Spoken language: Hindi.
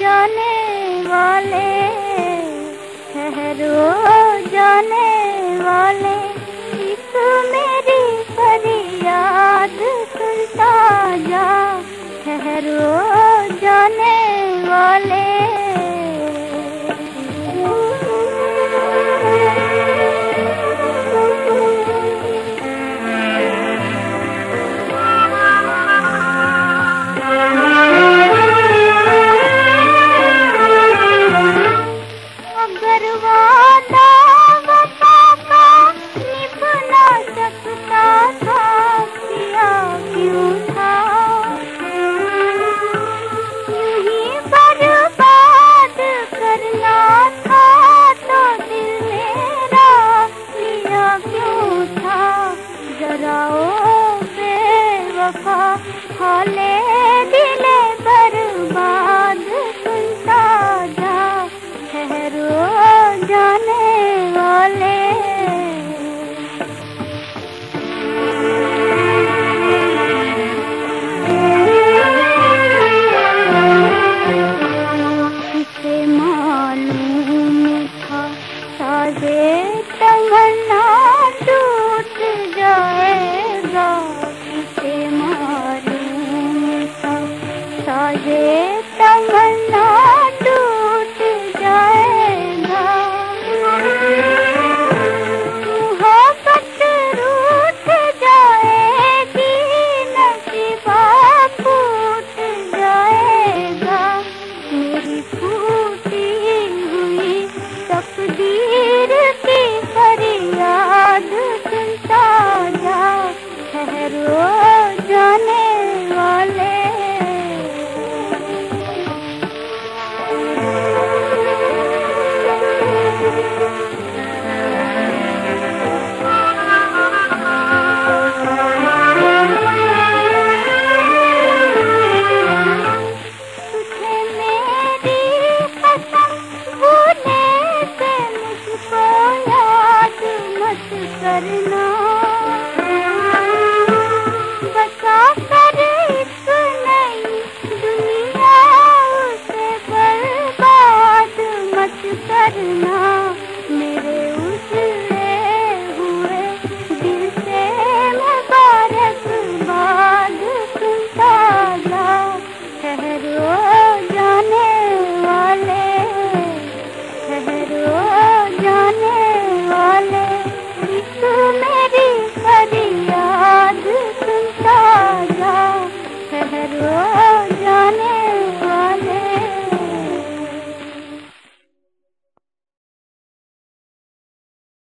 जाने वाले ठहरो जाने वाले। इस मेरी फरियाद सुनता जा ठहरो जाने वाले। बोले दिल बर्बाद वाले। इसे मालूम करना